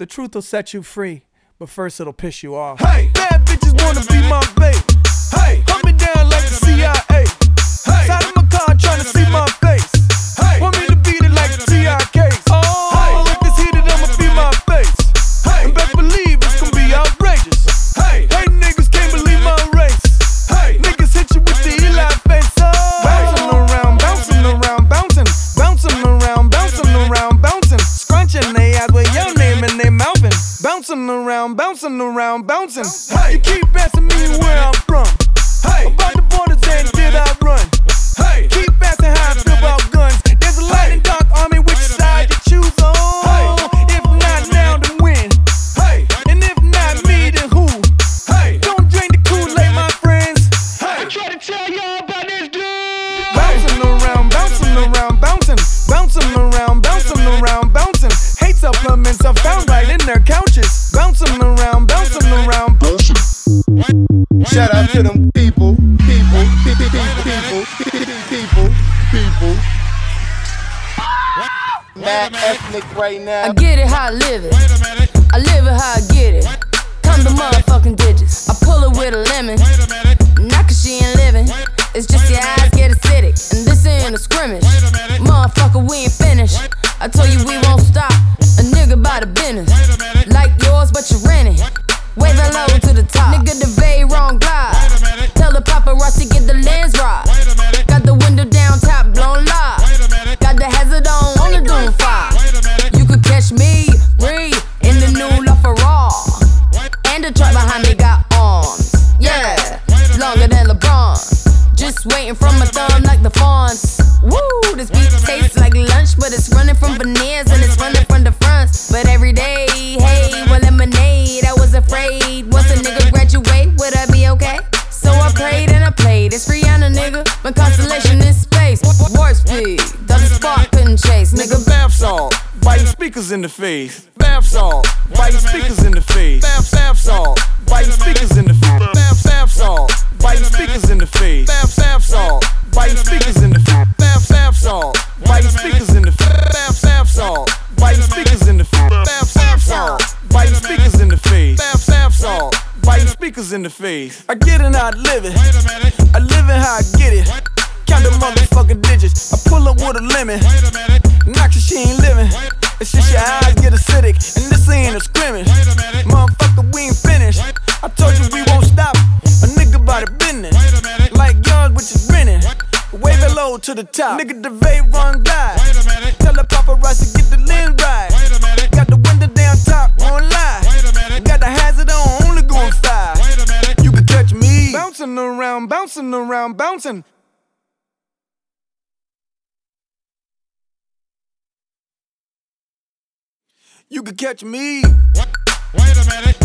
The truth will set you free, but first it'll piss you off. Hey, bad bitches wanna be my babe. Bouncing around, bouncing around, bouncing. Hey, you keep asking me Shout out to them people, people, people, people, people, people, people. Mad ethnic right now. I get it how I live it. I live it how I get it. Come the motherfucking digits. I pull it with a lemon. Not cause she ain't living. It's just your eyes get acidic. And this ain't a scrimmage. Motherfucker, we ain't finished. I told you we won't stop. A nigga by the business. Like yours, but you rent it. Wave low to the top. Nigga, the very wrong glide. Tell the paparazzi get the lens right. Got the window down, top blown live. Got the hazard on, on the doom fire. You could catch me, breathe in the new LaFerrari. And the truck behind me got arms. Yeah, longer than LeBron. Just waiting from my thumb like the fawns. Woo, this beat tastes like lunch, but it's running from My constellation in space. Warp speed, the spark couldn't chase, nigga. Bath salt, biting speakers in the face. Bath salt, biting speakers in the face. Bath, bath salt, biting in the face. I get it, I live it. I live it how I get it. Count the motherfucking digits. I pull up with a lemon. Knock she ain't living. It's just your eyes get acidic. And this ain't a scrimmage. Motherfucker, we ain't finished. I told you we won't stop. A nigga by the business. Like yours, which is renting. Wave it low to the top. Nigga, the vape run guy. Tell the paparazzi get the lens right. Got the window around, bouncing around, bouncing. You could catch me. What? Wait a minute.